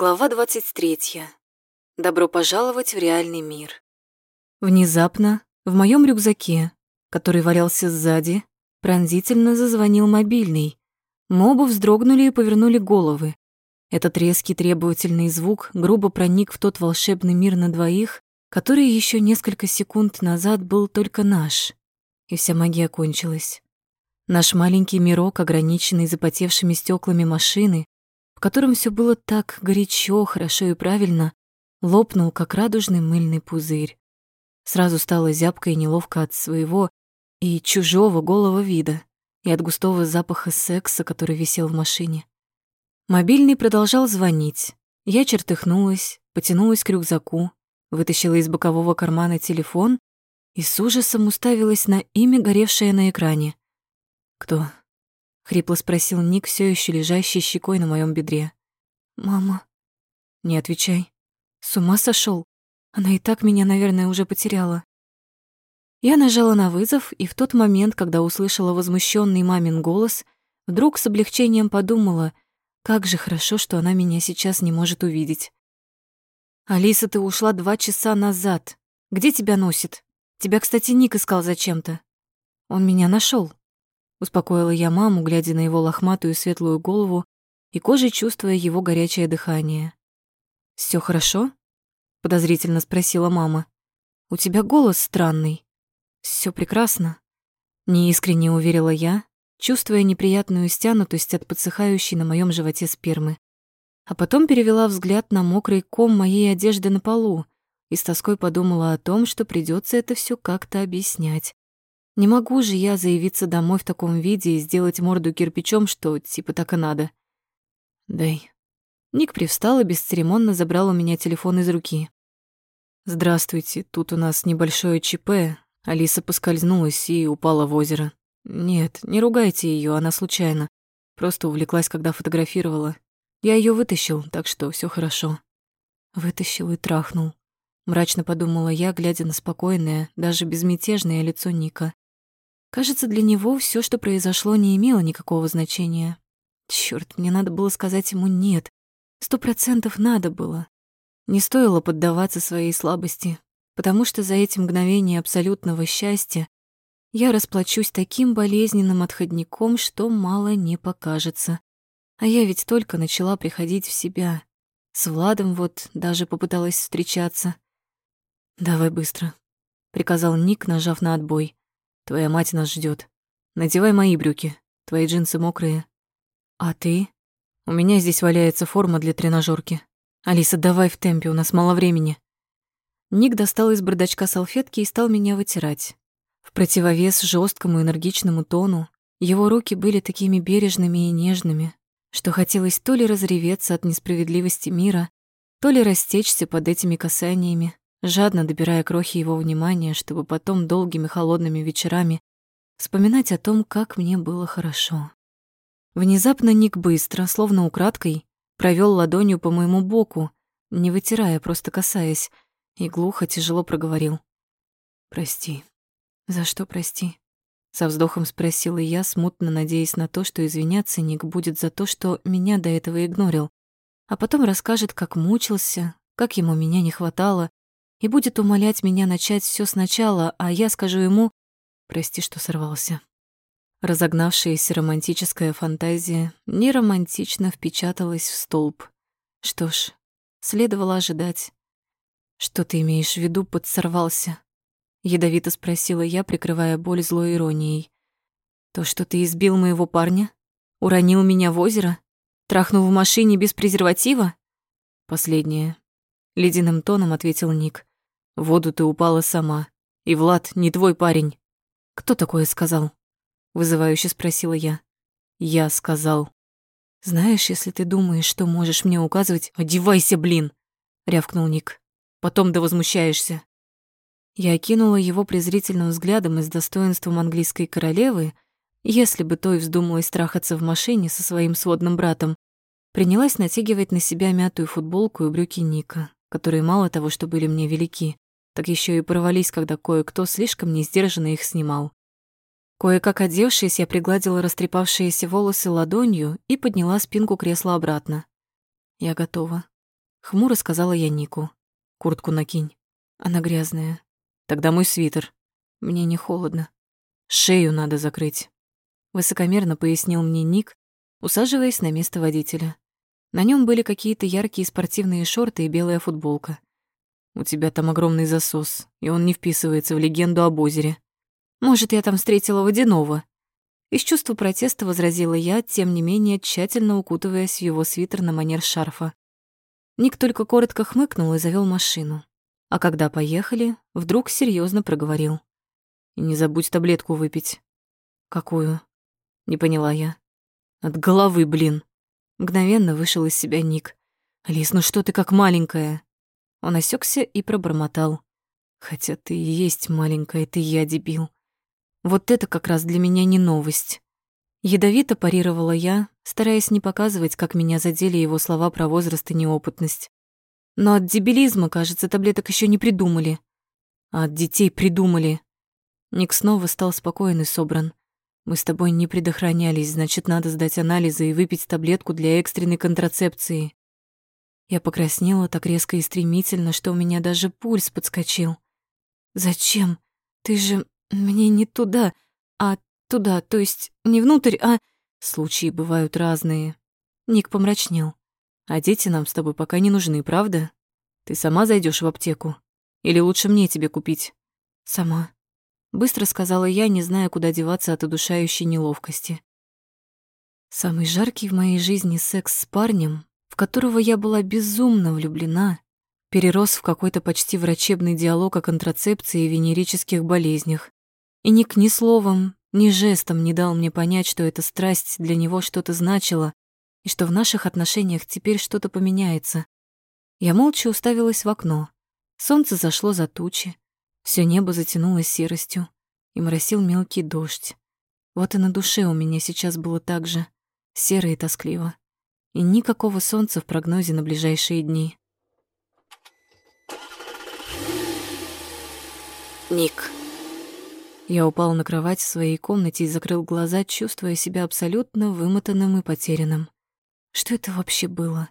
Глава 23. Добро пожаловать в реальный мир. Внезапно в моем рюкзаке, который валялся сзади, пронзительно зазвонил мобильный. Мобы вздрогнули и повернули головы. Этот резкий требовательный звук грубо проник в тот волшебный мир на двоих, который еще несколько секунд назад был только наш. И вся магия кончилась. Наш маленький мирок, ограниченный запотевшими стеклами машины, в котором все было так горячо, хорошо и правильно, лопнул, как радужный мыльный пузырь. Сразу стало зябко и неловко от своего и чужого голого вида, и от густого запаха секса, который висел в машине. Мобильный продолжал звонить. Я чертыхнулась, потянулась к рюкзаку, вытащила из бокового кармана телефон и с ужасом уставилась на имя, горевшее на экране. «Кто?» Хрипло спросил Ник, все еще лежащий щекой на моем бедре. Мама. Не отвечай. С ума сошел. Она и так меня, наверное, уже потеряла. Я нажала на вызов, и в тот момент, когда услышала возмущенный мамин голос, вдруг с облегчением подумала, как же хорошо, что она меня сейчас не может увидеть. «Алиса, ты ушла два часа назад. Где тебя носит? Тебя, кстати, Ник искал зачем-то. Он меня нашел. Успокоила я маму, глядя на его лохматую светлую голову и кожей чувствуя его горячее дыхание. Все хорошо?» — подозрительно спросила мама. «У тебя голос странный. Все прекрасно». Неискренне уверила я, чувствуя неприятную стянутость от подсыхающей на моем животе спермы. А потом перевела взгляд на мокрый ком моей одежды на полу и с тоской подумала о том, что придется это все как-то объяснять. Не могу же я заявиться домой в таком виде и сделать морду кирпичом, что типа так и надо. Дай. Ник привстал и бесцеремонно забрал у меня телефон из руки. Здравствуйте, тут у нас небольшое ЧП. Алиса поскользнулась и упала в озеро. Нет, не ругайте ее, она случайно. Просто увлеклась, когда фотографировала. Я ее вытащил, так что все хорошо. Вытащил и трахнул. Мрачно подумала я, глядя на спокойное, даже безмятежное лицо Ника. Кажется, для него все, что произошло, не имело никакого значения. Черт, мне надо было сказать ему «нет». Сто процентов надо было. Не стоило поддаваться своей слабости, потому что за эти мгновения абсолютного счастья я расплачусь таким болезненным отходником, что мало не покажется. А я ведь только начала приходить в себя. С Владом вот даже попыталась встречаться. «Давай быстро», — приказал Ник, нажав на отбой. Твоя мать нас ждет. Надевай мои брюки. Твои джинсы мокрые. А ты? У меня здесь валяется форма для тренажерки. Алиса, давай в темпе, у нас мало времени. Ник достал из бардачка салфетки и стал меня вытирать. В противовес жесткому энергичному тону его руки были такими бережными и нежными, что хотелось то ли разреветься от несправедливости мира, то ли растечься под этими касаниями, жадно добирая крохи его внимания, чтобы потом долгими холодными вечерами вспоминать о том, как мне было хорошо. Внезапно Ник быстро, словно украдкой, провел ладонью по моему боку, не вытирая, просто касаясь, и глухо, тяжело проговорил. «Прости». «За что прости?» Со вздохом спросила я, смутно надеясь на то, что извиняться Ник будет за то, что меня до этого игнорил, а потом расскажет, как мучился, как ему меня не хватало, и будет умолять меня начать все сначала, а я скажу ему «Прости, что сорвался». Разогнавшаяся романтическая фантазия неромантично впечаталась в столб. Что ж, следовало ожидать. «Что ты имеешь в виду под «сорвался»?» Ядовито спросила я, прикрывая боль злой иронией. «То, что ты избил моего парня? Уронил меня в озеро? Трахнул в машине без презерватива?» «Последнее», — ледяным тоном ответил Ник. В воду ты упала сама. И Влад не твой парень. Кто такое сказал? Вызывающе спросила я. Я сказал. Знаешь, если ты думаешь, что можешь мне указывать, одевайся, блин, рявкнул Ник. Потом да возмущаешься. Я окинула его презрительным взглядом и с достоинством английской королевы, если бы той вздумалось трахаться в машине со своим сводным братом, принялась натягивать на себя мятую футболку и брюки Ника, которые мало того, что были мне велики, так еще и порвались, когда кое-кто слишком несдержанно их снимал. Кое-как одевшись, я пригладила растрепавшиеся волосы ладонью и подняла спинку кресла обратно. Я готова. Хмуро сказала я Нику. Куртку накинь. Она грязная. Тогда мой свитер. Мне не холодно. Шею надо закрыть. Высокомерно пояснил мне Ник, усаживаясь на место водителя. На нем были какие-то яркие спортивные шорты и белая футболка. У тебя там огромный засос, и он не вписывается в легенду об озере. Может, я там встретила водяного? Из чувства протеста возразила я, тем не менее тщательно укутываясь в его свитер на манер шарфа. Ник только коротко хмыкнул и завел машину. А когда поехали, вдруг серьезно проговорил. «И не забудь таблетку выпить». «Какую?» Не поняла я. «От головы, блин!» Мгновенно вышел из себя Ник. «Алис, ну что ты как маленькая?» Он осекся и пробормотал. «Хотя ты и есть маленькая, ты я, дебил. Вот это как раз для меня не новость». Ядовито парировала я, стараясь не показывать, как меня задели его слова про возраст и неопытность. Но от дебилизма, кажется, таблеток еще не придумали. А от детей придумали. Ник снова стал спокоен и собран. Мы с тобой не предохранялись, значит, надо сдать анализы и выпить таблетку для экстренной контрацепции. Я покраснела так резко и стремительно, что у меня даже пульс подскочил. Зачем? Ты же мне не туда, а туда, то есть не внутрь, а... Случаи бывают разные. Ник помрачнел. А дети нам с тобой пока не нужны, правда? Ты сама зайдешь в аптеку? Или лучше мне тебе купить? Сама. Быстро сказала я, не зная, куда деваться от удушающей неловкости. Самый жаркий в моей жизни секс с парнем, в которого я была безумно влюблена, перерос в какой-то почти врачебный диалог о контрацепции и венерических болезнях. И Ник ни словом, ни жестом не дал мне понять, что эта страсть для него что-то значила, и что в наших отношениях теперь что-то поменяется. Я молча уставилась в окно. Солнце зашло за тучи, все небо затянулось серостью, и моросил мелкий дождь. Вот и на душе у меня сейчас было так же, серо и тоскливо. И никакого солнца в прогнозе на ближайшие дни. Ник. Я упал на кровать в своей комнате и закрыл глаза, чувствуя себя абсолютно вымотанным и потерянным. Что это вообще было?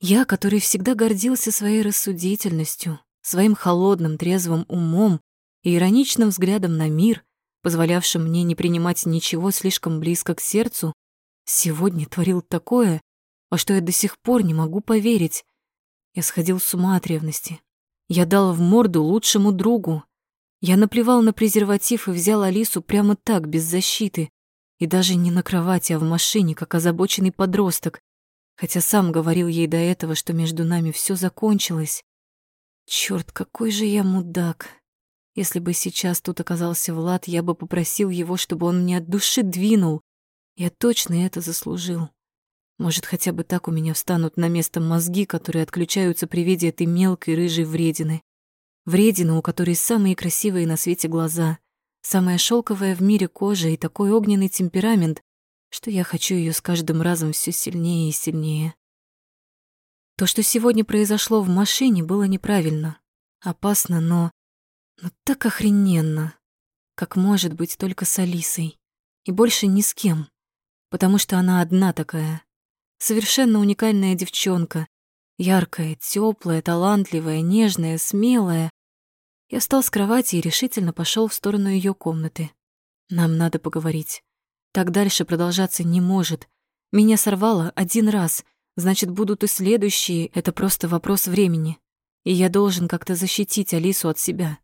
Я, который всегда гордился своей рассудительностью, своим холодным, трезвым умом и ироничным взглядом на мир, позволявшим мне не принимать ничего слишком близко к сердцу, сегодня творил такое, во что я до сих пор не могу поверить. Я сходил с ума от ревности. Я дал в морду лучшему другу. Я наплевал на презерватив и взял Алису прямо так, без защиты. И даже не на кровати, а в машине, как озабоченный подросток. Хотя сам говорил ей до этого, что между нами все закончилось. Черт, какой же я мудак. Если бы сейчас тут оказался Влад, я бы попросил его, чтобы он мне от души двинул. Я точно это заслужил. Может, хотя бы так у меня встанут на место мозги, которые отключаются при виде этой мелкой рыжей вредины. Вредина, у которой самые красивые на свете глаза, самая шелковая в мире кожа и такой огненный темперамент, что я хочу ее с каждым разом все сильнее и сильнее. То, что сегодня произошло в машине, было неправильно, опасно, но... но так охрененно, как может быть только с Алисой. И больше ни с кем, потому что она одна такая. Совершенно уникальная девчонка, яркая, теплая, талантливая, нежная, смелая. Я встал с кровати и решительно пошел в сторону ее комнаты. Нам надо поговорить. Так дальше продолжаться не может. Меня сорвало один раз — Значит, будут и следующие, это просто вопрос времени. И я должен как-то защитить Алису от себя.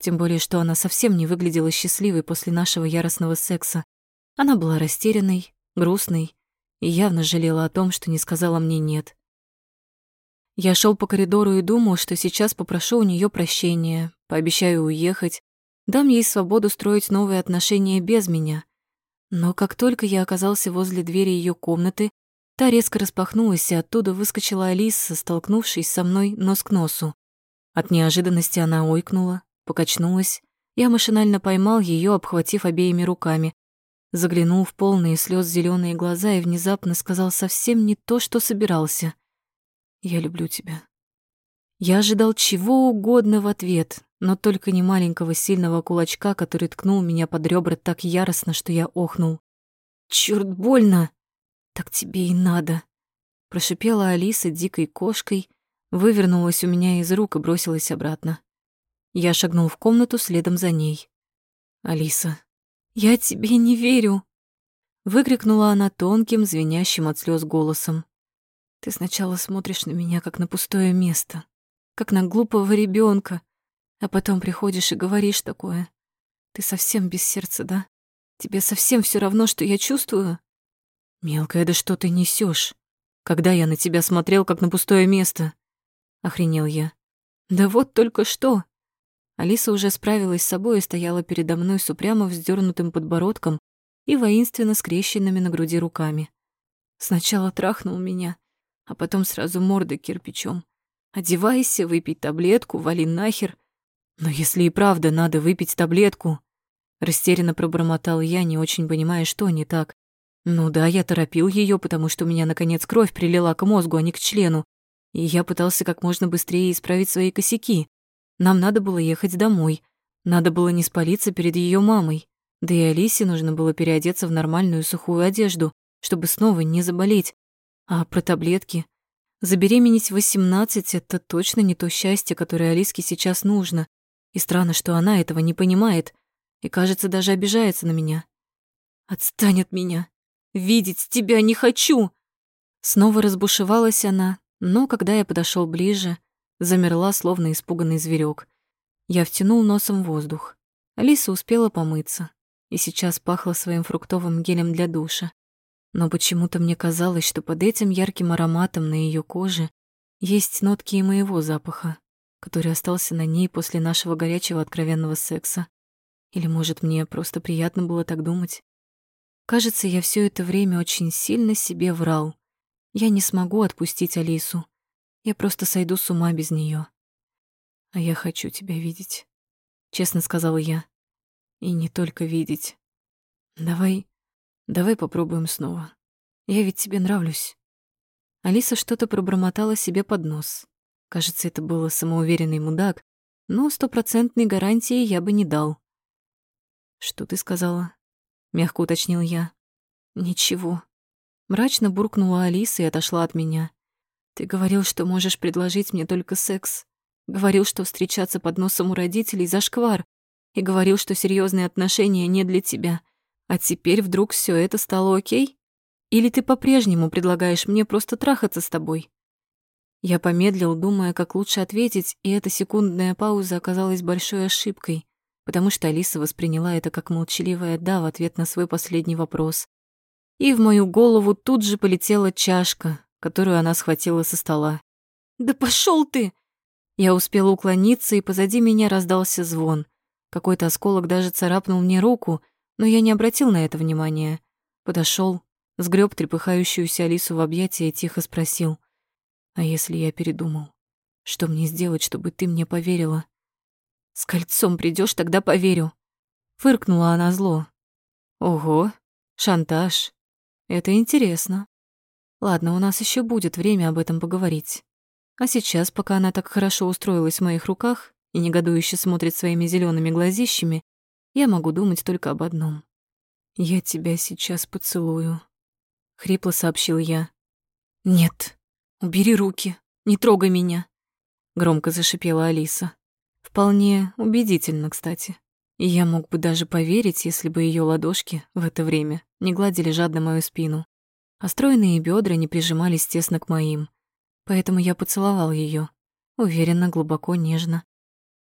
Тем более, что она совсем не выглядела счастливой после нашего яростного секса. Она была растерянной, грустной и явно жалела о том, что не сказала мне «нет». Я шел по коридору и думал, что сейчас попрошу у нее прощения, пообещаю уехать, дам ей свободу строить новые отношения без меня. Но как только я оказался возле двери ее комнаты, Та резко распахнулась, и оттуда выскочила Алиса, столкнувшись со мной нос к носу. От неожиданности она ойкнула, покачнулась. Я машинально поймал ее, обхватив обеими руками. Заглянул в полные слез зеленые глаза и внезапно сказал совсем не то, что собирался. «Я люблю тебя». Я ожидал чего угодно в ответ, но только не маленького сильного кулачка, который ткнул меня под ребра так яростно, что я охнул. «Чёрт, больно!» «Так тебе и надо», — прошипела Алиса дикой кошкой, вывернулась у меня из рук и бросилась обратно. Я шагнул в комнату следом за ней. «Алиса, я тебе не верю!» Выкрикнула она тонким, звенящим от слез голосом. «Ты сначала смотришь на меня, как на пустое место, как на глупого ребенка, а потом приходишь и говоришь такое. Ты совсем без сердца, да? Тебе совсем все равно, что я чувствую?» «Мелкая, да что ты несешь? Когда я на тебя смотрел, как на пустое место?» Охренел я. «Да вот только что!» Алиса уже справилась с собой и стояла передо мной с упрямо вздернутым подбородком и воинственно скрещенными на груди руками. Сначала трахнул меня, а потом сразу мордой кирпичом. «Одевайся, выпей таблетку, вали нахер». «Но если и правда надо выпить таблетку...» Растерянно пробормотал я, не очень понимая, что не так. Ну да, я торопил ее, потому что у меня, наконец, кровь прилила к мозгу, а не к члену. И я пытался как можно быстрее исправить свои косяки. Нам надо было ехать домой. Надо было не спалиться перед ее мамой. Да и Алисе нужно было переодеться в нормальную сухую одежду, чтобы снова не заболеть. А про таблетки? Забеременеть в 18 — это точно не то счастье, которое Алиске сейчас нужно. И странно, что она этого не понимает и, кажется, даже обижается на меня. «Отстань от меня!» Видеть тебя не хочу!» Снова разбушевалась она, но когда я подошел ближе, замерла, словно испуганный зверек. Я втянул носом воздух. Алиса успела помыться и сейчас пахла своим фруктовым гелем для душа. Но почему-то мне казалось, что под этим ярким ароматом на ее коже есть нотки и моего запаха, который остался на ней после нашего горячего откровенного секса. Или, может, мне просто приятно было так думать? Кажется, я все это время очень сильно себе врал. Я не смогу отпустить Алису. Я просто сойду с ума без нее. А я хочу тебя видеть, честно сказала я. И не только видеть. Давай, давай попробуем снова. Я ведь тебе нравлюсь. Алиса что-то пробормотала себе под нос. Кажется, это был самоуверенный мудак, но стопроцентной гарантии я бы не дал. Что ты сказала? мягко уточнил я. Ничего. Мрачно буркнула Алиса и отошла от меня. Ты говорил, что можешь предложить мне только секс. Говорил, что встречаться под носом у родителей зашквар. И говорил, что серьезные отношения не для тебя. А теперь вдруг все это стало окей? Или ты по-прежнему предлагаешь мне просто трахаться с тобой? Я помедлил, думая, как лучше ответить, и эта секундная пауза оказалась большой ошибкой потому что Алиса восприняла это как молчаливое «да» в ответ на свой последний вопрос. И в мою голову тут же полетела чашка, которую она схватила со стола. «Да пошел ты!» Я успела уклониться, и позади меня раздался звон. Какой-то осколок даже царапнул мне руку, но я не обратил на это внимания. Подошел, сгреб трепыхающуюся Алису в объятия и тихо спросил. «А если я передумал? Что мне сделать, чтобы ты мне поверила?» С кольцом придешь, тогда поверю. Фыркнула она зло. Ого, шантаж. Это интересно. Ладно, у нас еще будет время об этом поговорить. А сейчас, пока она так хорошо устроилась в моих руках и негодующе смотрит своими зелеными глазищами, я могу думать только об одном. «Я тебя сейчас поцелую», — хрипло сообщил я. «Нет, убери руки, не трогай меня», — громко зашипела Алиса. Вполне убедительно, кстати. И я мог бы даже поверить, если бы ее ладошки в это время не гладили жадно мою спину, а стройные бедра не прижимались тесно к моим. Поэтому я поцеловал ее, уверенно, глубоко, нежно.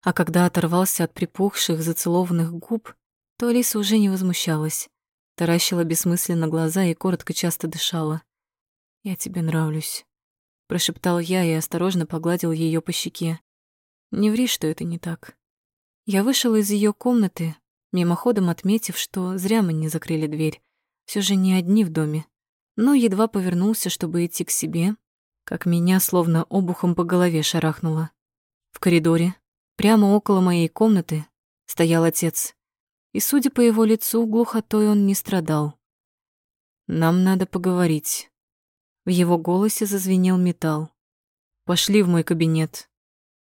А когда оторвался от припухших, зацелованных губ, то Алиса уже не возмущалась, таращила бессмысленно глаза и коротко часто дышала. «Я тебе нравлюсь», — прошептал я и осторожно погладил ее по щеке. Не ври, что это не так. Я вышел из ее комнаты, мимоходом отметив, что зря мы не закрыли дверь. Все же не одни в доме. Но едва повернулся, чтобы идти к себе, как меня словно обухом по голове шарахнуло. В коридоре, прямо около моей комнаты, стоял отец. И, судя по его лицу, глухотой он не страдал. «Нам надо поговорить». В его голосе зазвенел металл. «Пошли в мой кабинет».